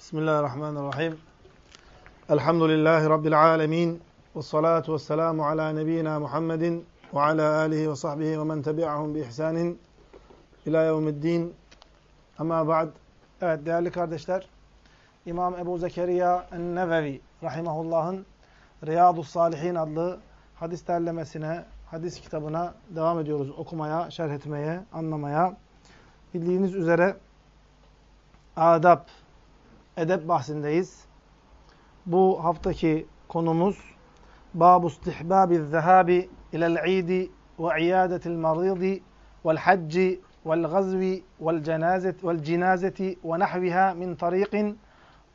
Bismillahirrahmanirrahim. Elhamdülillahi Rabbil alemin. Ve salatu ve selamu ala nebiyyina Muhammedin ve ala alihi ve sahbihi ve men tebi'ahum bi ihsanin ila yevmiddin. Ama ba'd. Evet değerli kardeşler, İmam Ebu Zekeriya en-Nevevi rahimahullah'ın Riyadus Salihin adlı hadis derlemesine, hadis kitabına devam ediyoruz okumaya, şerh etmeye, anlamaya. Bildiğiniz üzere adab, edep bahsindeyiz. Bu haftaki konumuz Babu istihbabi zehabi ilel-idi ve iyadetil maridi vel hacci vel gazvi vel cenazeti vel cinazeti ve nahviha min tariqin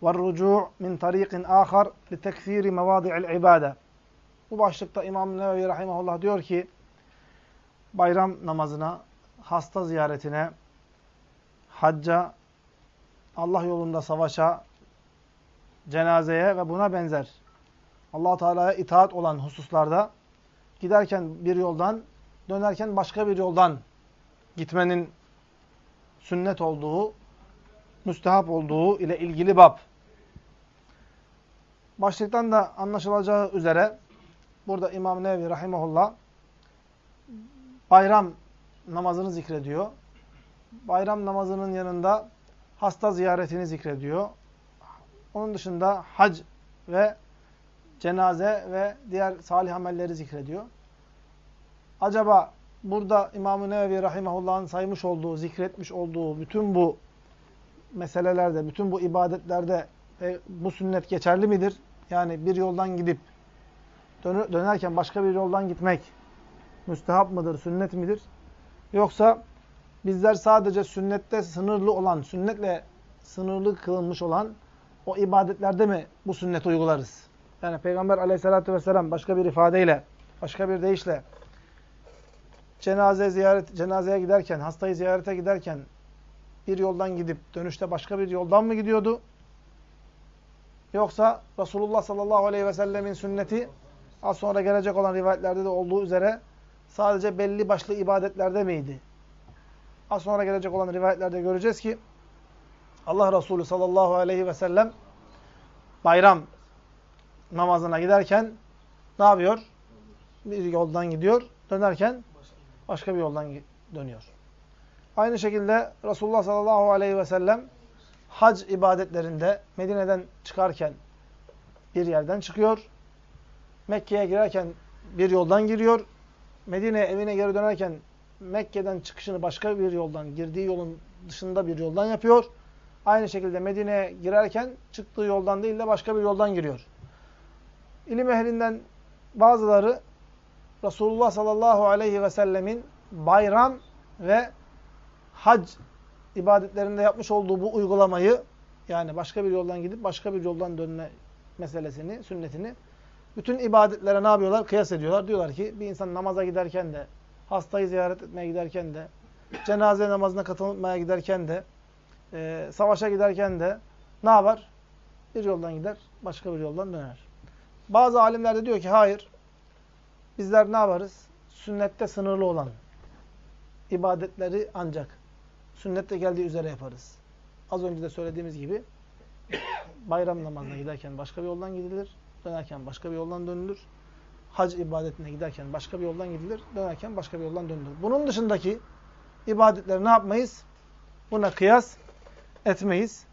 vel rucu' min tariqin ahar li tekfiri mevadi'il ibade. Bu başlıkta İmam Nevevi rahimahullah diyor ki bayram namazına, hasta ziyaretine, hacca, Allah yolunda savaşa, cenazeye ve buna benzer allah Teala'ya itaat olan hususlarda giderken bir yoldan, dönerken başka bir yoldan gitmenin sünnet olduğu, müstehap olduğu ile ilgili bab. Başlıktan da anlaşılacağı üzere burada İmam Nevi Rahimahullah bayram namazını zikrediyor. Bayram namazının yanında hasta ziyaretini zikrediyor. Onun dışında hac ve cenaze ve diğer salih amelleri zikrediyor. Acaba burada İmam-ı Nevevi Rahimahullah'ın saymış olduğu, zikretmiş olduğu bütün bu meselelerde, bütün bu ibadetlerde e, bu sünnet geçerli midir? Yani bir yoldan gidip dönerken başka bir yoldan gitmek müstehap mıdır, sünnet midir? Yoksa bizler sadece sünnette sınırlı olan, sünnetle sınırlı kılınmış olan o ibadetlerde mi bu sünneti uygularız? Yani Peygamber aleyhissalatü vesselam başka bir ifadeyle, başka bir deyişle cenaze ziyaret, cenazeye giderken, hastayı ziyarete giderken bir yoldan gidip dönüşte başka bir yoldan mı gidiyordu? Yoksa Resulullah sallallahu aleyhi ve sellemin sünneti az sonra gelecek olan rivayetlerde de olduğu üzere sadece belli başlı ibadetlerde miydi? Az sonra gelecek olan rivayetlerde göreceğiz ki Allah Resulü sallallahu aleyhi ve sellem bayram namazına giderken ne yapıyor? Bir yoldan gidiyor. Dönerken başka bir yoldan dönüyor. Aynı şekilde Resulullah sallallahu aleyhi ve sellem hac ibadetlerinde Medine'den çıkarken bir yerden çıkıyor. Mekke'ye girerken bir yoldan giriyor. Medine'ye evine geri dönerken Mekke'den çıkışını başka bir yoldan, girdiği yolun dışında bir yoldan yapıyor. Aynı şekilde Medine'ye girerken çıktığı yoldan değil de başka bir yoldan giriyor. İlim ehlinden bazıları Resulullah sallallahu aleyhi ve sellemin bayram ve hac ibadetlerinde yapmış olduğu bu uygulamayı yani başka bir yoldan gidip başka bir yoldan dönme meselesini, sünnetini bütün ibadetlere ne yapıyorlar? Kıyas ediyorlar. Diyorlar ki bir insan namaza giderken de, hastayı ziyaret etmeye giderken de, cenaze namazına katılmaya giderken de, e, savaşa giderken de ne yapar? Bir yoldan gider, başka bir yoldan döner. Bazı alimler de diyor ki hayır, bizler ne yaparız? Sünnette sınırlı olan ibadetleri ancak sünnette geldiği üzere yaparız. Az önce de söylediğimiz gibi bayram namazına giderken başka bir yoldan gidilir, dönerken başka bir yoldan dönülür. Hac ibadetine giderken başka bir yoldan gidilir, dönerken başka bir yoldan dönülür. Bunun dışındaki ibadetleri ne yapmayız? Buna kıyas etmeyiz.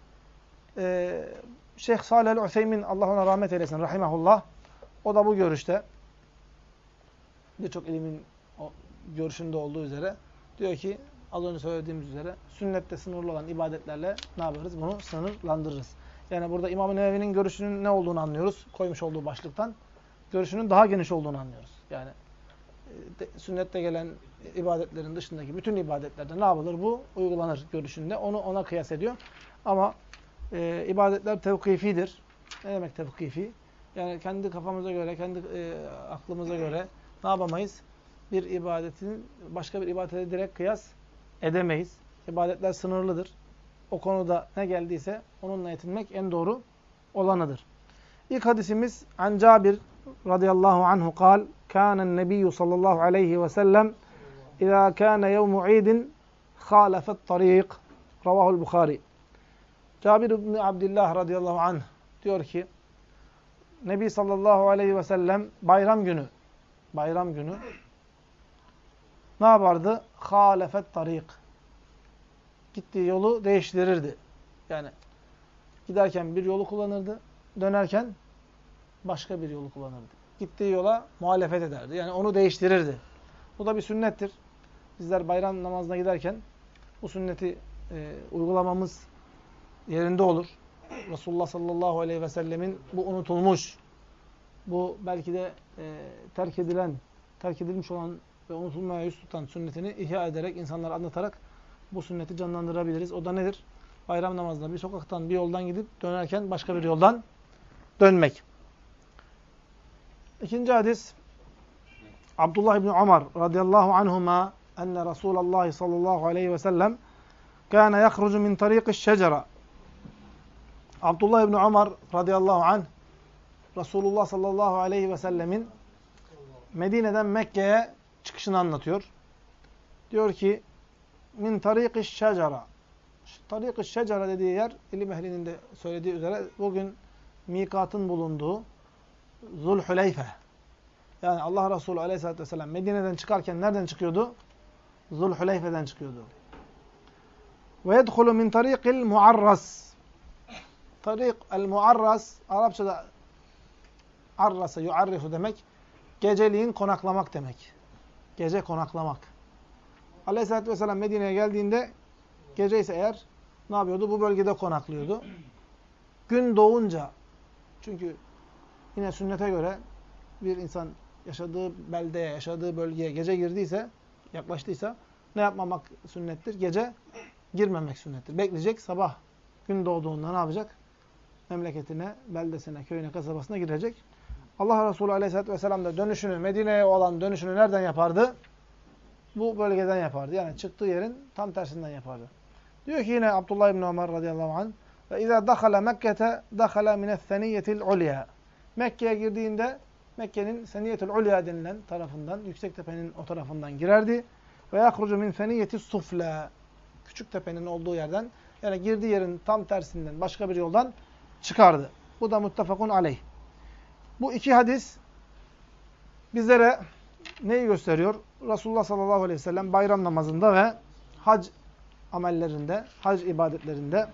Ee, Şeyh Salih el-Üseymin, Allah ona rahmet eylesin, rahimahullah, o da bu görüşte, birçok ilimin görüşünde olduğu üzere, diyor ki, az önce söylediğimiz üzere, sünnette sınırlı olan ibadetlerle ne yaparız? Bunu sınırlandırırız. Yani burada İmam-ı Nevevi'nin görüşünün ne olduğunu anlıyoruz, koymuş olduğu başlıktan. Görüşünün daha geniş olduğunu anlıyoruz. Yani e, sünnette gelen ibadetlerin dışındaki bütün ibadetlerde ne yapılır? Bu uygulanır görüşünde. Onu ona kıyas ediyor. Ama e, ibadetler tevkifidir. Ne demek tevkifi? Yani kendi kafamıza göre, kendi e, aklımıza göre ne yapamayız? Bir ibadetin başka bir ibadete direkt kıyas edemeyiz. İbadetler sınırlıdır. O konuda ne geldiyse onunla yetinmek en doğru olanıdır. İlk hadisimiz An Cabir radıyallahu anhu kal Kânen nebiyyü sallallahu aleyhi ve sellem İzâ kâne yevmu idin khâlefet tarîk Ravahul Bukhari Cabir ibn Abdullah radıyallahu anh diyor ki Nebi sallallahu aleyhi ve sellem bayram günü bayram günü ne yapardı? Halefet tarik. Gittiği yolu değiştirirdi. Yani giderken bir yolu kullanırdı, dönerken başka bir yolu kullanırdı. Gittiği yola muhalefet ederdi. Yani onu değiştirirdi. Bu da bir sünnettir. Bizler bayram namazına giderken bu sünneti e, uygulamamız yerinde olur. Resulullah sallallahu aleyhi ve sellemin bu unutulmuş, bu belki de e, terk edilen, terk edilmiş olan ve unutulmaya yüz tutan sünnetini ihya ederek, insanlara anlatarak bu sünneti canlandırabiliriz. O da nedir? Bayram namazında bir sokaktan, bir yoldan gidip dönerken başka bir yoldan dönmek. İkinci hadis Abdullah İbni Umar radıyallahu anhuma enne Resulallah sallallahu aleyhi ve sellem kâne yahrucu min tariqi şecera Abdullah İbni Umar radıyallahu anh Resulullah sallallahu aleyhi ve sellemin Medine'den Mekke'ye çıkışını anlatıyor. Diyor ki min tariqi şecera Tariq-ı Şecere dediği yer, ilim ehlinin de söylediği üzere bugün mikatın bulunduğu Zulhüleyfe. Yani Allah Resulü aleyhissalatü vesselam Medine'den çıkarken nereden çıkıyordu? Zulhüleyfe'den çıkıyordu. Ve yedhulu min tariqil muarras. Tarik el muarras, Arapçada arrasa yuarrifu demek, geceliğin konaklamak demek. Gece konaklamak. Aleyhisselatü vesselam Medine'ye geldiğinde Gece ise eğer ne yapıyordu? Bu bölgede konaklıyordu. Gün doğunca çünkü yine sünnete göre bir insan yaşadığı beldeye, yaşadığı bölgeye gece girdiyse, yaklaştıysa ne yapmamak sünnettir? Gece girmemek sünnettir. Bekleyecek sabah gün doğduğunda ne yapacak? Memleketine, beldesine, köyüne, kasabasına girecek. Allah Resulü Aleyhisselatü Vesselam da dönüşünü, Medine'ye olan dönüşünü nereden yapardı? Bu bölgeden yapardı. Yani çıktığı yerin tam tersinden yapardı. Diyor ki yine Abdullah İbni Ömer radıyallahu anh ve izâ dakhala Mekke'te dakhala mine's-seniyyetil ulya. Mekke'ye girdiğinde Mekke'nin seniyyetul ulya denilen tarafından, yüksek tepenin o tarafından girerdi. Ve yahrucu min seniyyeti sufla. Küçük tepenin olduğu yerden, yani girdiği yerin tam tersinden, başka bir yoldan çıkardı. Bu da muttefakun aleyh. Bu iki hadis bizlere neyi gösteriyor? Resulullah sallallahu aleyhi ve sellem bayram namazında ve hac amellerinde, hac ibadetlerinde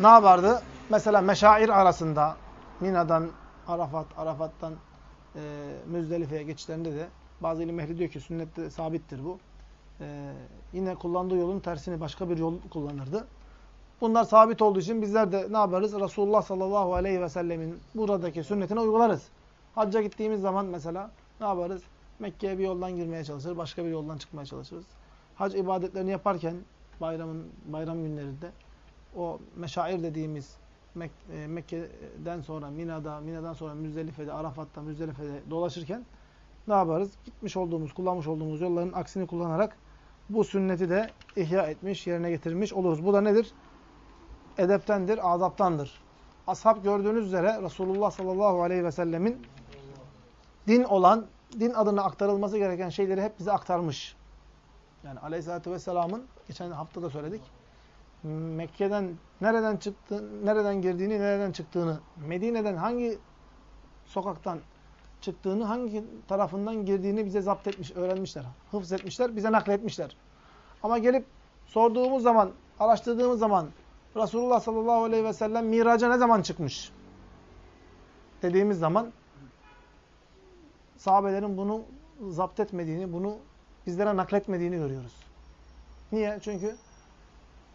ne yapardı? Mesela meşair arasında Mina'dan Arafat, Arafat'tan e, Müzdelife'ye geçişlerinde de bazı ilim ehli diyor ki sünnette sabittir bu. E, yine kullandığı yolun tersini başka bir yol kullanırdı. Bunlar sabit olduğu için bizler de ne yaparız? Resulullah sallallahu aleyhi ve sellemin buradaki sünnetine uygularız. Hacca gittiğimiz zaman mesela ne yaparız? Mekke'ye bir yoldan girmeye çalışır, başka bir yoldan çıkmaya çalışırız hac ibadetlerini yaparken bayramın bayram günlerinde o meşair dediğimiz Mek e, Mekke'den sonra Mina'da, Mina'dan sonra Müzdelife'de, Arafat'ta, Müzdelife'de dolaşırken ne yaparız? Gitmiş olduğumuz, kullanmış olduğumuz yolların aksini kullanarak bu sünneti de ihya etmiş, yerine getirmiş oluruz. Bu da nedir? Edeptendir, azaptandır. Ashab gördüğünüz üzere Resulullah sallallahu aleyhi ve sellemin din olan, din adına aktarılması gereken şeyleri hep bize aktarmış. Yani Aleyhisselatü Vesselam'ın geçen hafta da söyledik. Mekke'den nereden çıktı, nereden girdiğini, nereden çıktığını, Medine'den hangi sokaktan çıktığını, hangi tarafından girdiğini bize zapt etmiş, öğrenmişler. Hıfz etmişler, bize nakletmişler. Ama gelip sorduğumuz zaman, araştırdığımız zaman Resulullah sallallahu aleyhi ve sellem miraca ne zaman çıkmış? Dediğimiz zaman sahabelerin bunu zapt etmediğini, bunu bizlere nakletmediğini görüyoruz. Niye? Çünkü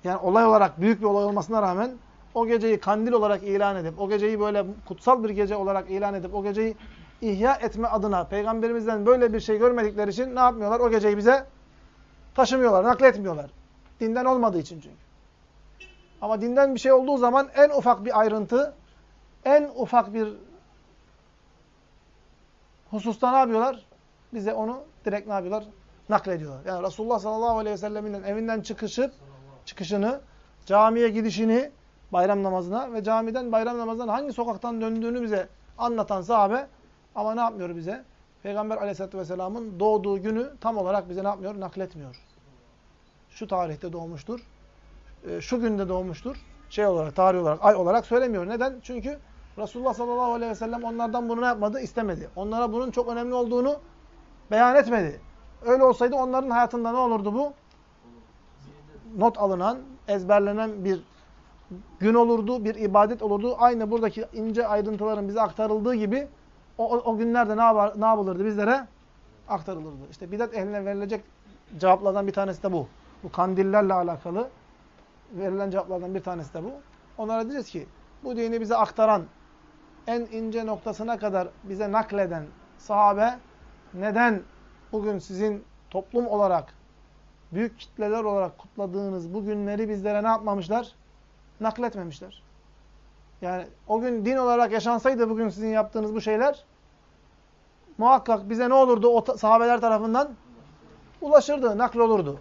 yani olay olarak büyük bir olay olmasına rağmen o geceyi kandil olarak ilan edip, o geceyi böyle kutsal bir gece olarak ilan edip, o geceyi ihya etme adına Peygamberimizden böyle bir şey görmedikleri için ne yapmıyorlar? O geceyi bize taşımıyorlar, nakletmiyorlar. Dinden olmadığı için çünkü. Ama dinden bir şey olduğu zaman en ufak bir ayrıntı, en ufak bir hususta ne yapıyorlar? Bize onu direkt ne yapıyorlar? naklediyorlar. Yani Resulullah sallallahu aleyhi ve sellem'in evinden çıkışıp, çıkışını, camiye gidişini, bayram namazına ve camiden bayram namazından hangi sokaktan döndüğünü bize anlatan sahabe ama ne yapmıyor bize? Peygamber aleyhissalatü vesselamın doğduğu günü tam olarak bize ne yapmıyor? Nakletmiyor. Şu tarihte doğmuştur. e, şu günde doğmuştur. Şey olarak, tarih olarak, ay olarak söylemiyor. Neden? Çünkü Resulullah sallallahu aleyhi ve sellem onlardan bunu yapmadı? İstemedi. Onlara bunun çok önemli olduğunu beyan etmedi. Öyle olsaydı onların hayatında ne olurdu bu? Not alınan, ezberlenen bir gün olurdu, bir ibadet olurdu. Aynı buradaki ince ayrıntıların bize aktarıldığı gibi o, o, günlerde ne, yapar, ne yapılırdı bizlere? Aktarılırdı. İşte bidat ehline verilecek cevaplardan bir tanesi de bu. Bu kandillerle alakalı verilen cevaplardan bir tanesi de bu. Onlara diyeceğiz ki bu dini bize aktaran, en ince noktasına kadar bize nakleden sahabe neden bugün sizin toplum olarak, büyük kitleler olarak kutladığınız bu günleri bizlere ne yapmamışlar? Nakletmemişler. Yani o gün din olarak yaşansaydı bugün sizin yaptığınız bu şeyler muhakkak bize ne olurdu o sahabeler tarafından? Ulaşırdı, naklolurdu.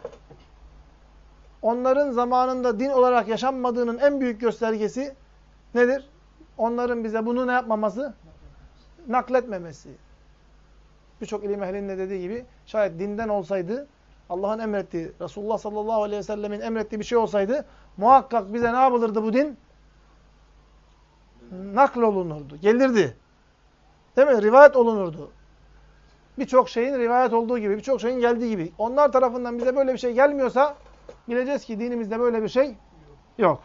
Onların zamanında din olarak yaşanmadığının en büyük göstergesi nedir? Onların bize bunu ne yapmaması? Nakletmemesi. Birçok ilim ehlinin de dediği gibi şayet dinden olsaydı, Allah'ın emrettiği, Resulullah sallallahu aleyhi ve sellemin emrettiği bir şey olsaydı muhakkak bize ne yapılırdı bu din? Nakl olunurdu, gelirdi. Değil mi? Rivayet olunurdu. Birçok şeyin rivayet olduğu gibi, birçok şeyin geldiği gibi. Onlar tarafından bize böyle bir şey gelmiyorsa bileceğiz ki dinimizde böyle bir şey yok.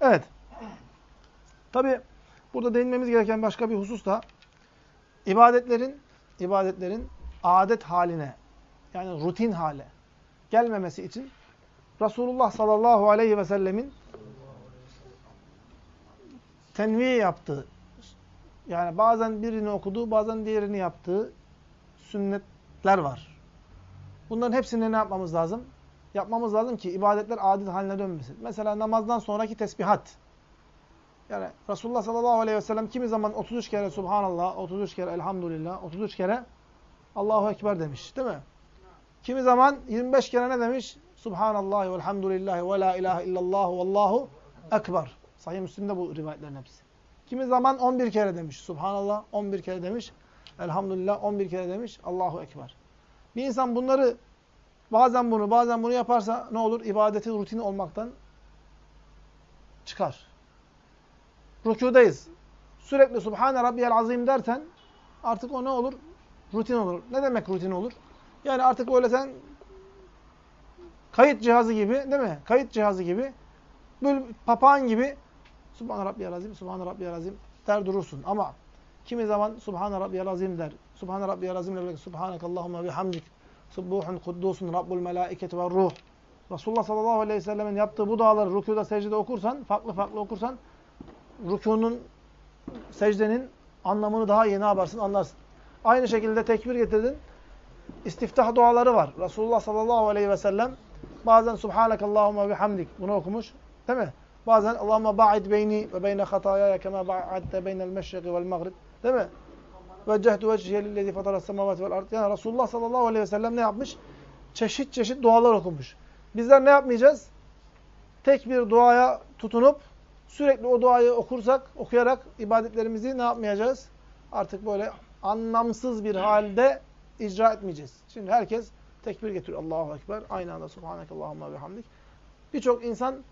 Evet. Tabi burada değinmemiz gereken başka bir husus da ibadetlerin ibadetlerin adet haline yani rutin hale gelmemesi için Resulullah sallallahu aleyhi ve sellemin tenviye yaptığı yani bazen birini okuduğu bazen diğerini yaptığı sünnetler var. Bunların hepsini ne yapmamız lazım? Yapmamız lazım ki ibadetler adet haline dönmesin. Mesela namazdan sonraki tesbihat. Yani Resulullah sallallahu aleyhi ve sellem kimi zaman 33 kere Subhanallah, 33 kere Elhamdülillah, 33 kere Allahu Ekber demiş. Değil mi? Kimi zaman 25 kere ne demiş? Subhanallah ve elhamdülillah ve la ilahe illallah ve allahu ekber. Sahih Müslim'de bu rivayetlerin hepsi. Kimi zaman 11 kere demiş. Subhanallah 11 kere demiş. Elhamdülillah 11 kere demiş. Allahu Ekber. Bir insan bunları bazen bunu bazen bunu yaparsa ne olur? İbadeti rutini olmaktan çıkar. Rükudayız. Sürekli Subhane Rabbiyel Azim dersen artık o ne olur? Rutin olur. Ne demek rutin olur? Yani artık öyle sen kayıt cihazı gibi değil mi? Kayıt cihazı gibi böyle papağan gibi Subhane Rabbiyel Azim, Subhane Rabbiyel Azim der durursun. Ama kimi zaman Subhane Rabbiyel Azim der. Subhane Rabbiyel Azim ile birlikte Subhanakallahumma bihamdik. Subbuhun kuddusun Rabbul melaiketi ve ruh. Resulullah sallallahu aleyhi ve sellemin yaptığı bu duaları rükuda secdede okursan, farklı farklı okursan rükunun, secdenin anlamını daha iyi ne yaparsın anlarsın. Aynı şekilde tekbir getirdin. İstiftah duaları var. Resulullah sallallahu aleyhi ve sellem bazen Subhanakallahumma bihamdik bunu okumuş. Değil mi? Bazen Allahumma ba'id beyni ve beyne hatayaya kema ba'adte beynel meşriki vel maghrib. Değil mi? Veccehtu vecihe lillezi fatara semavati vel ard. Yani Resulullah sallallahu aleyhi ve sellem ne yapmış? Çeşit çeşit dualar okumuş. Bizler ne yapmayacağız? Tek bir duaya tutunup sürekli o duayı okursak, okuyarak ibadetlerimizi ne yapmayacağız? Artık böyle anlamsız bir halde icra etmeyeceğiz. Şimdi herkes tekbir getiriyor. Allahu Ekber. Aynı anda Subhanakallahumma ve hamdik. Birçok insan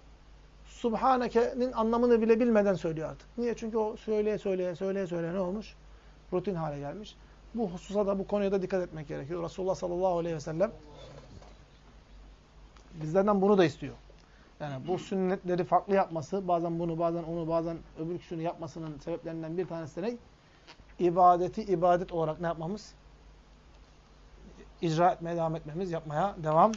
Subhaneke'nin anlamını bile bilmeden söylüyor artık. Niye? Çünkü o söyleye söyleye söyleye söyleye ne olmuş? Rutin hale gelmiş. Bu hususa da bu konuya da dikkat etmek gerekiyor. Resulullah sallallahu aleyhi ve sellem bizlerden bunu da istiyor. Yani bu sünnetleri farklı yapması, bazen bunu, bazen onu, bazen öbürküsünü yapmasının sebeplerinden bir tanesi de ne? İbadeti ibadet olarak ne yapmamız? İcra etmeye devam etmemiz, yapmaya devam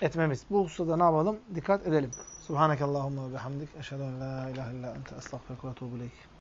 etmemiz. Bu hususta ne yapalım? Dikkat edelim. Subhanakallahumma ve bihamdik. Eşhedü en la ilahe illa ente estağfirullah ve etûbü.